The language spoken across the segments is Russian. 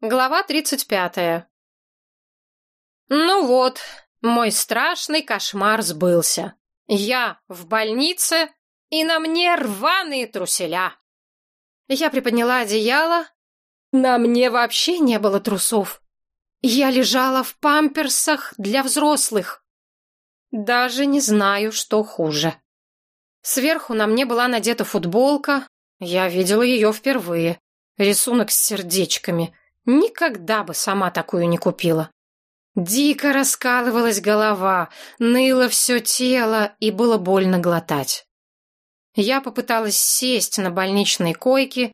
Глава 35. Ну вот, мой страшный кошмар сбылся. Я в больнице, и на мне рваные труселя. Я приподняла одеяло. На мне вообще не было трусов. Я лежала в памперсах для взрослых. Даже не знаю, что хуже. Сверху на мне была надета футболка. Я видела ее впервые. Рисунок с сердечками — Никогда бы сама такую не купила. Дико раскалывалась голова, ныло все тело и было больно глотать. Я попыталась сесть на больничной койке,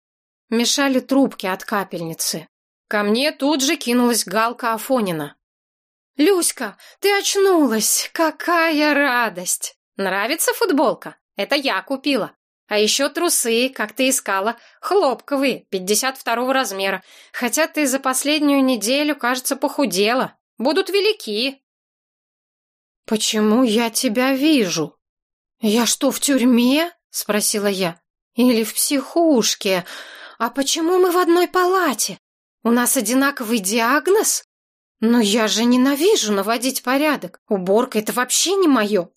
мешали трубки от капельницы. Ко мне тут же кинулась Галка Афонина. «Люська, ты очнулась! Какая радость! Нравится футболка? Это я купила. А еще трусы, как ты искала, хлопковые, 52 размера. Хотя ты за последнюю неделю, кажется, похудела. Будут велики. Почему я тебя вижу? Я что, в тюрьме? Спросила я. Или в психушке? А почему мы в одной палате? У нас одинаковый диагноз? Но я же ненавижу наводить порядок. Уборка — это вообще не мое.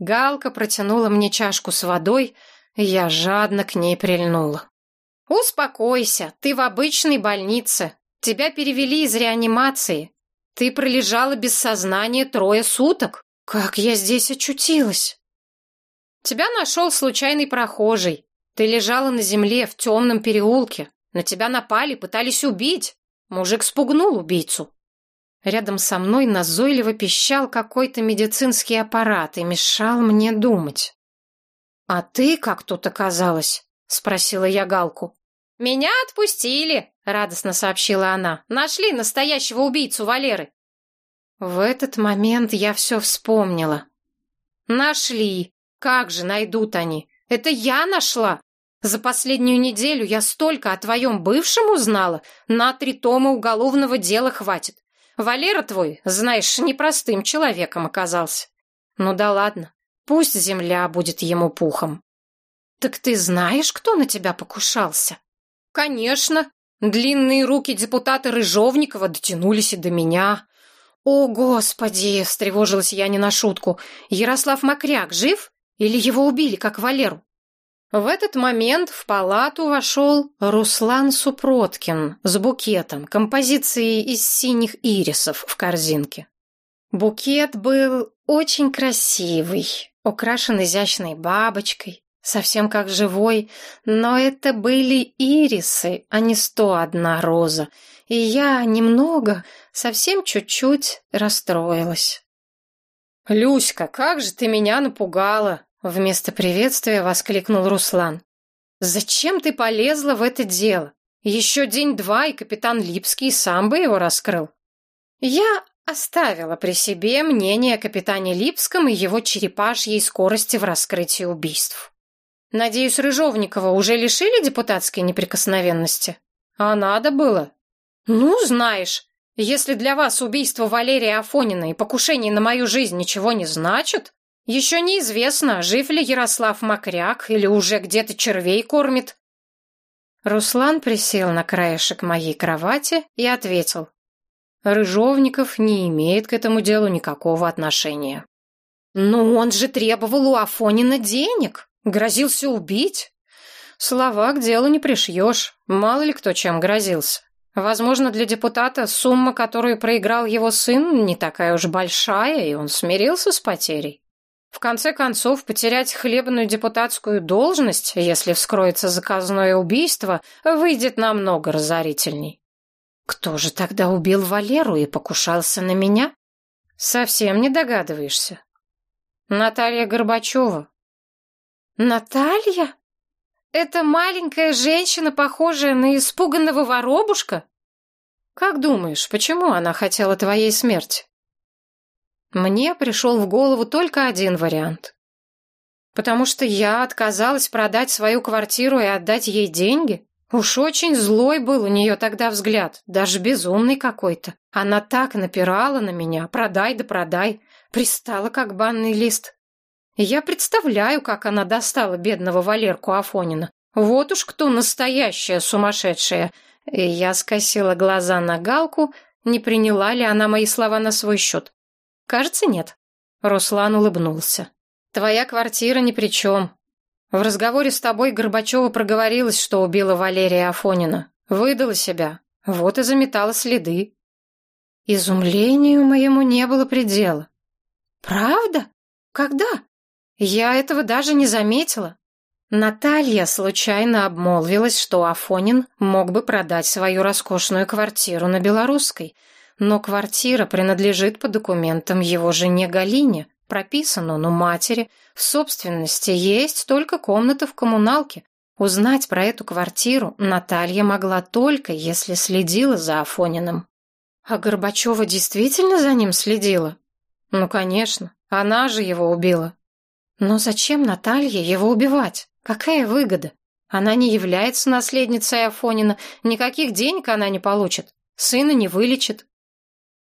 Галка протянула мне чашку с водой, и я жадно к ней прильнула. «Успокойся, ты в обычной больнице. Тебя перевели из реанимации. Ты пролежала без сознания трое суток. Как я здесь очутилась?» «Тебя нашел случайный прохожий. Ты лежала на земле в темном переулке. На тебя напали, пытались убить. Мужик спугнул убийцу. Рядом со мной назойливо пищал какой-то медицинский аппарат и мешал мне думать. «А ты как тут оказалась?» — спросила я Галку. «Меня отпустили», — радостно сообщила она. «Нашли настоящего убийцу Валеры». В этот момент я все вспомнила. «Нашли. Как же найдут они? Это я нашла. За последнюю неделю я столько о твоем бывшем узнала. На три тома уголовного дела хватит. Валера твой, знаешь, непростым человеком оказался. Ну да ладно, пусть земля будет ему пухом. Так ты знаешь, кто на тебя покушался? Конечно. Длинные руки депутата Рыжовникова дотянулись и до меня. О, Господи, встревожилась я не на шутку. Ярослав Макряк жив? Или его убили, как Валеру? В этот момент в палату вошел Руслан Супроткин с букетом, композицией из синих ирисов в корзинке. Букет был очень красивый, украшен изящной бабочкой, совсем как живой, но это были ирисы, а не сто одна роза, и я немного, совсем чуть-чуть расстроилась. «Люська, как же ты меня напугала!» Вместо приветствия воскликнул Руслан. «Зачем ты полезла в это дело? Еще день-два, и капитан Липский сам бы его раскрыл». Я оставила при себе мнение о капитане Липском и его черепашьей скорости в раскрытии убийств. Надеюсь, Рыжовникова уже лишили депутатской неприкосновенности? А надо было. Ну, знаешь, если для вас убийство Валерия Афонина и покушение на мою жизнь ничего не значит, еще неизвестно, жив ли Ярослав Макряк или уже где-то червей кормит. Руслан присел на краешек моей кровати и ответил. Рыжовников не имеет к этому делу никакого отношения. Но он же требовал у Афонина денег, грозился убить. Слова к делу не пришьешь, мало ли кто чем грозился. Возможно, для депутата сумма, которую проиграл его сын, не такая уж большая, и он смирился с потерей. В конце концов, потерять хлебную депутатскую должность, если вскроется заказное убийство, выйдет намного разорительней. Кто же тогда убил Валеру и покушался на меня? Совсем не догадываешься. Наталья Горбачева. Наталья? Это маленькая женщина, похожая на испуганного воробушка? Как думаешь, почему она хотела твоей смерти? Мне пришел в голову только один вариант. Потому что я отказалась продать свою квартиру и отдать ей деньги. Уж очень злой был у нее тогда взгляд, даже безумный какой-то. Она так напирала на меня, продай да продай, пристала как банный лист. я представляю, как она достала бедного Валерку Афонина. Вот уж кто настоящая сумасшедшая. И я скосила глаза на Галку, не приняла ли она мои слова на свой счет. Кажется, нет. Руслан улыбнулся. Твоя квартира ни при чем. В разговоре с тобой Горбачева проговорилась, что убила Валерия Афонина. Выдала себя. Вот и заметала следы. Изумлению моему не было предела. Правда? Когда? Я этого даже не заметила. Наталья случайно обмолвилась, что Афонин мог бы продать свою роскошную квартиру на Белорусской, но квартира принадлежит по документам его жене Галине, прописан он у матери, в собственности есть только комната в коммуналке. Узнать про эту квартиру Наталья могла только, если следила за Афониным. А Горбачева действительно за ним следила? Ну, конечно, она же его убила. Но зачем Наталье его убивать? Какая выгода? Она не является наследницей Афонина, никаких денег она не получит, сына не вылечит.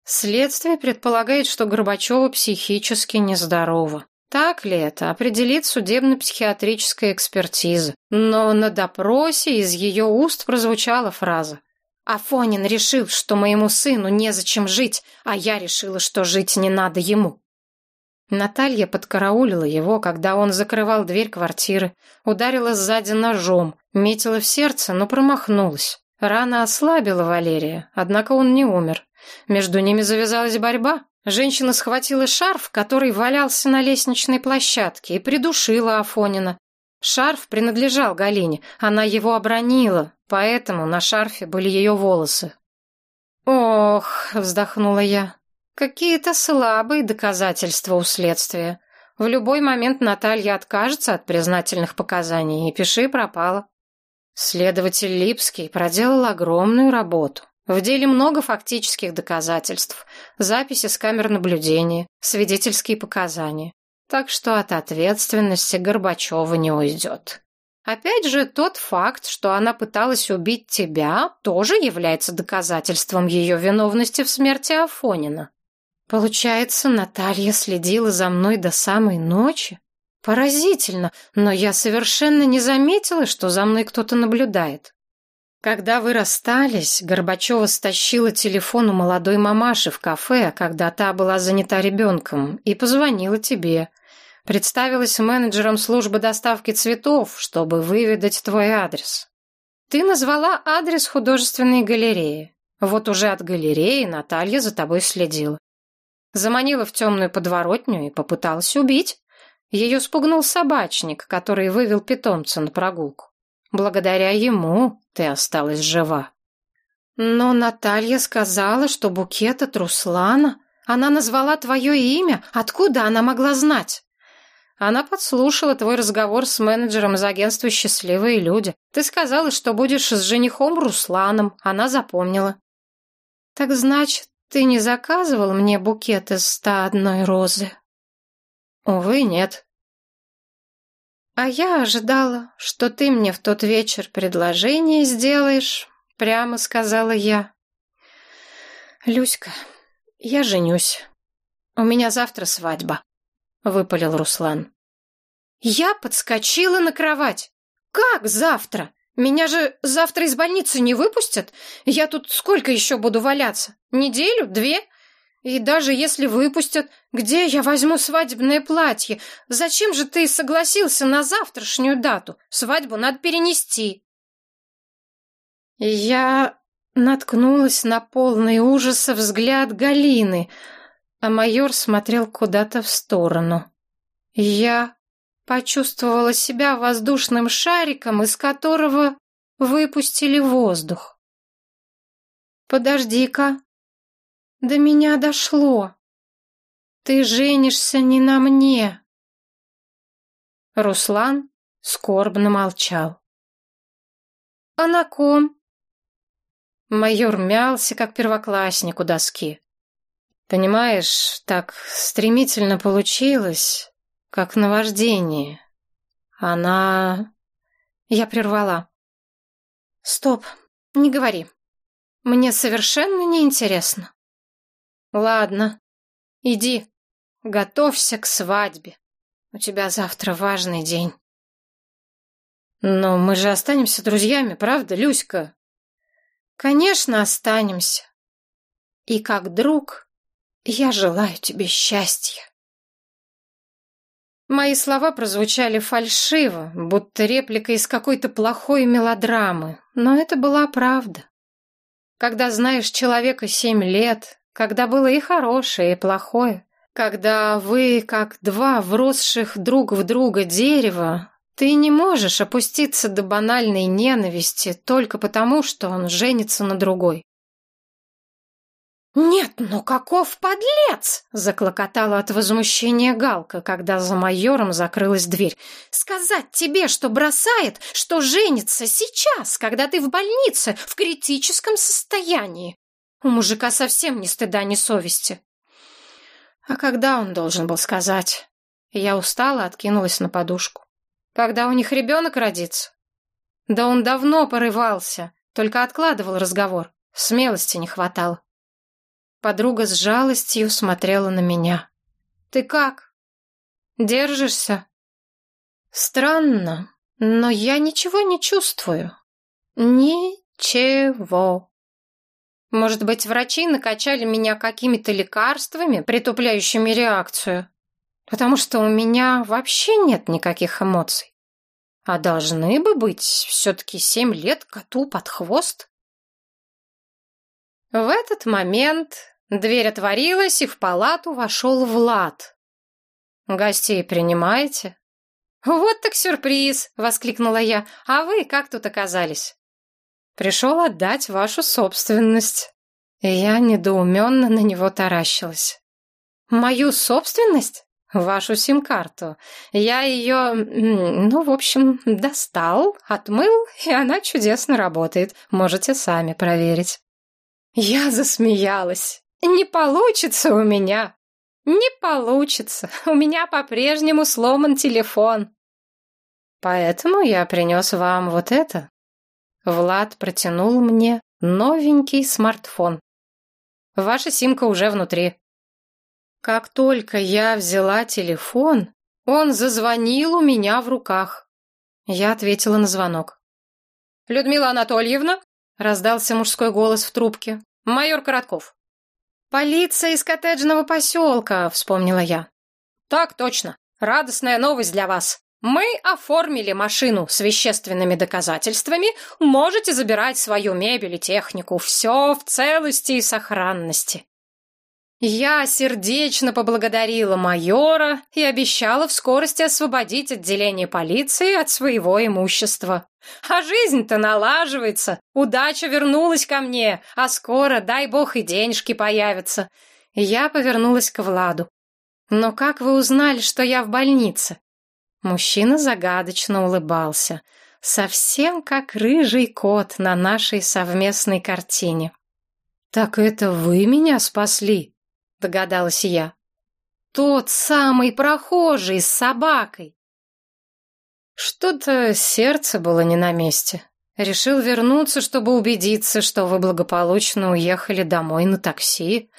Следствие предполагает, что Горбачева психически нездорова. Так ли это, определит судебно-психиатрическая экспертиза. Но на допросе из ее уст прозвучала фраза. «Афонин решил, что моему сыну незачем жить, а я решила, что жить не надо ему». Наталья подкараулила его, когда он закрывал дверь квартиры, ударила сзади ножом, метила в сердце, но промахнулась. Рана ослабила Валерия, однако он не умер. Между ними завязалась борьба. Женщина схватила шарф, который валялся на лестничной площадке, и придушила Афонина. Шарф принадлежал Галине, она его обронила, поэтому на шарфе были ее волосы. «Ох», — вздохнула я, Какие-то слабые доказательства у следствия. В любой момент Наталья откажется от признательных показаний, и пиши пропало. Следователь Липский проделал огромную работу. В деле много фактических доказательств, записи с камер наблюдения, свидетельские показания. Так что от ответственности Горбачева не уйдет. Опять же, тот факт, что она пыталась убить тебя, тоже является доказательством ее виновности в смерти Афонина. Получается, Наталья следила за мной до самой ночи? Поразительно, но я совершенно не заметила, что за мной кто-то наблюдает. Когда вы расстались, Горбачева стащила телефон у молодой мамаши в кафе, когда та была занята ребенком, и позвонила тебе. Представилась менеджером службы доставки цветов, чтобы выведать твой адрес. Ты назвала адрес художественной галереи. Вот уже от галереи Наталья за тобой следила. Заманила в темную подворотню и попыталась убить. Ее спугнул собачник, который вывел питомца на прогулку. Благодаря ему ты осталась жива. Но Наталья сказала, что букет от Руслана. Она назвала твое имя. Откуда она могла знать? Она подслушала твой разговор с менеджером из агентства «Счастливые люди». Ты сказала, что будешь с женихом Русланом. Она запомнила. Так значит, ты не заказывал мне букет из ста одной розы? Увы, нет. А я ожидала, что ты мне в тот вечер предложение сделаешь, прямо сказала я. Люська, я женюсь. У меня завтра свадьба, выпалил Руслан. Я подскочила на кровать. Как завтра? Меня же завтра из больницы не выпустят. Я тут сколько еще буду валяться? Неделю? Две? И даже если выпустят, где я возьму свадебное платье? Зачем же ты согласился на завтрашнюю дату? Свадьбу надо перенести. Я наткнулась на полный ужаса взгляд Галины, а майор смотрел куда-то в сторону. Я почувствовала себя воздушным шариком, из которого выпустили воздух. «Подожди-ка, до меня дошло. Ты женишься не на мне». Руслан скорбно молчал. «А на ком?» Майор мялся, как первоклассник у доски. «Понимаешь, так стремительно получилось как наваждение. Она... Я прервала. Стоп, не говори. Мне совершенно неинтересно. Ладно, иди, готовься к свадьбе. У тебя завтра важный день. Но мы же останемся друзьями, правда, Люська? Конечно, останемся. И как друг я желаю тебе счастья. Мои слова прозвучали фальшиво, будто реплика из какой-то плохой мелодрамы, но это была правда. Когда знаешь человека семь лет, когда было и хорошее, и плохое, когда вы, как два вросших друг в друга дерева, ты не можешь опуститься до банальной ненависти только потому, что он женится на другой. «Нет, ну каков подлец!» — заклокотала от возмущения Галка, когда за майором закрылась дверь. «Сказать тебе, что бросает, что женится сейчас, когда ты в больнице, в критическом состоянии. У мужика совсем ни стыда, ни совести». А когда он должен был сказать? Я устала, откинулась на подушку. Когда у них ребенок родится? Да он давно порывался, только откладывал разговор. Смелости не хватало. Подруга с жалостью смотрела на меня. «Ты как? Держишься?» «Странно, но я ничего не чувствую. Ничего. Может быть, врачи накачали меня какими-то лекарствами, притупляющими реакцию? Потому что у меня вообще нет никаких эмоций. А должны бы быть все-таки семь лет коту под хвост». В этот момент Дверь отворилась, и в палату вошел Влад. «Гостей принимаете?» «Вот так сюрприз!» — воскликнула я. «А вы как тут оказались?» «Пришел отдать вашу собственность». Я недоуменно на него таращилась. «Мою собственность?» «Вашу сим-карту. Я ее, ну, в общем, достал, отмыл, и она чудесно работает. Можете сами проверить». Я засмеялась. Не получится у меня. Не получится. У меня по-прежнему сломан телефон. Поэтому я принес вам вот это. Влад протянул мне новенький смартфон. Ваша симка уже внутри. Как только я взяла телефон, он зазвонил у меня в руках. Я ответила на звонок. «Людмила Анатольевна?» — раздался мужской голос в трубке. «Майор Коротков». «Полиция из коттеджного поселка», — вспомнила я. «Так точно. Радостная новость для вас. Мы оформили машину с вещественными доказательствами. Можете забирать свою мебель и технику. Все в целости и сохранности. Я сердечно поблагодарила майора и обещала в скорости освободить отделение полиции от своего имущества. А жизнь-то налаживается, удача вернулась ко мне, а скоро, дай бог, и денежки появятся. Я повернулась к Владу. «Но как вы узнали, что я в больнице?» Мужчина загадочно улыбался, совсем как рыжий кот на нашей совместной картине. «Так это вы меня спасли?» догадалась я. Тот самый прохожий с собакой. Что-то сердце было не на месте. Решил вернуться, чтобы убедиться, что вы благополучно уехали домой на такси.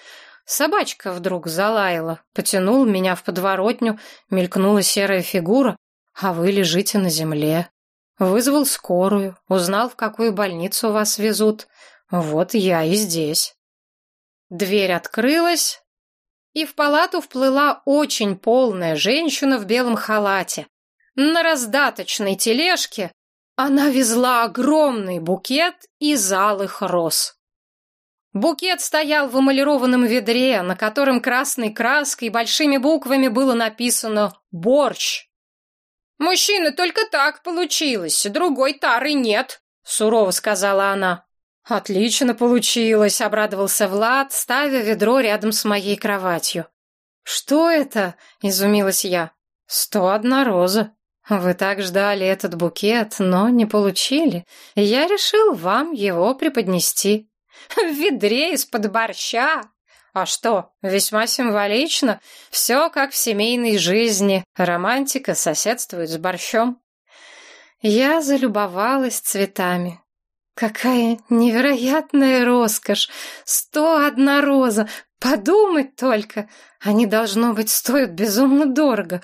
Собачка вдруг залаяла, потянул меня в подворотню, мелькнула серая фигура, а вы лежите на земле. Вызвал скорую, узнал, в какую больницу вас везут. Вот я и здесь. Дверь открылась, и в палату вплыла очень полная женщина в белом халате. На раздаточной тележке она везла огромный букет из алых роз. Букет стоял в эмалированном ведре, на котором красной краской большими буквами было написано «Борщ». «Мужчина, только так получилось, другой тары нет», — сурово сказала она. «Отлично получилось», — обрадовался Влад, ставя ведро рядом с моей кроватью. «Что это?» — изумилась я. «Сто одна роза. Вы так ждали этот букет, но не получили. Я решил вам его преподнести. В ведре из-под борща. А что, весьма символично. Все как в семейной жизни. Романтика соседствует с борщом». Я залюбовалась цветами. Какая невероятная роскошь! Сто одна роза! Подумать только! Они, должно быть, стоят безумно дорого.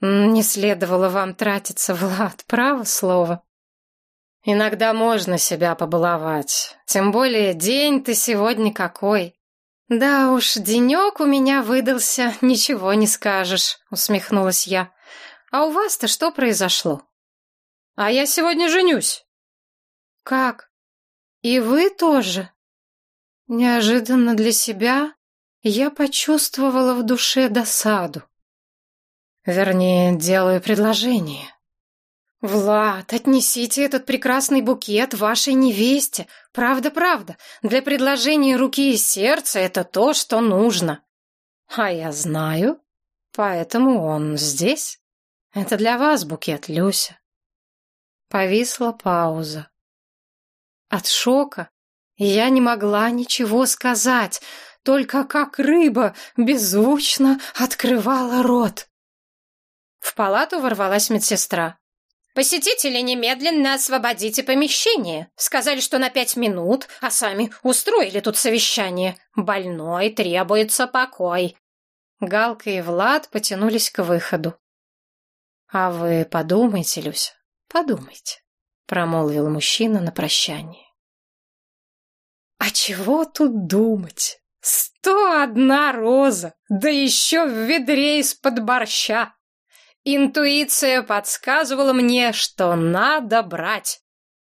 Не следовало вам тратиться, Влад, право слово. Иногда можно себя побаловать. Тем более день ты сегодня какой. Да уж, денек у меня выдался, ничего не скажешь, усмехнулась я. А у вас-то что произошло? А я сегодня женюсь. Как? И вы тоже? Неожиданно для себя я почувствовала в душе досаду. Вернее, делаю предложение. «Влад, отнесите этот прекрасный букет вашей невесте. Правда-правда, для предложения руки и сердца это то, что нужно». «А я знаю, поэтому он здесь. Это для вас букет, Люся». Повисла пауза. От шока я не могла ничего сказать, только как рыба беззвучно открывала рот. В палату ворвалась медсестра. «Посетители, немедленно освободите помещение. Сказали, что на пять минут, а сами устроили тут совещание. Больной требуется покой». Галка и Влад потянулись к выходу. «А вы подумайте, Люся, подумайте», — промолвил мужчина на прощание. «А чего тут думать? Сто одна роза, да еще в ведре из-под борща!» Интуиция подсказывала мне, что надо брать.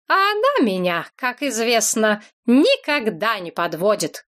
А она меня, как известно, никогда не подводит.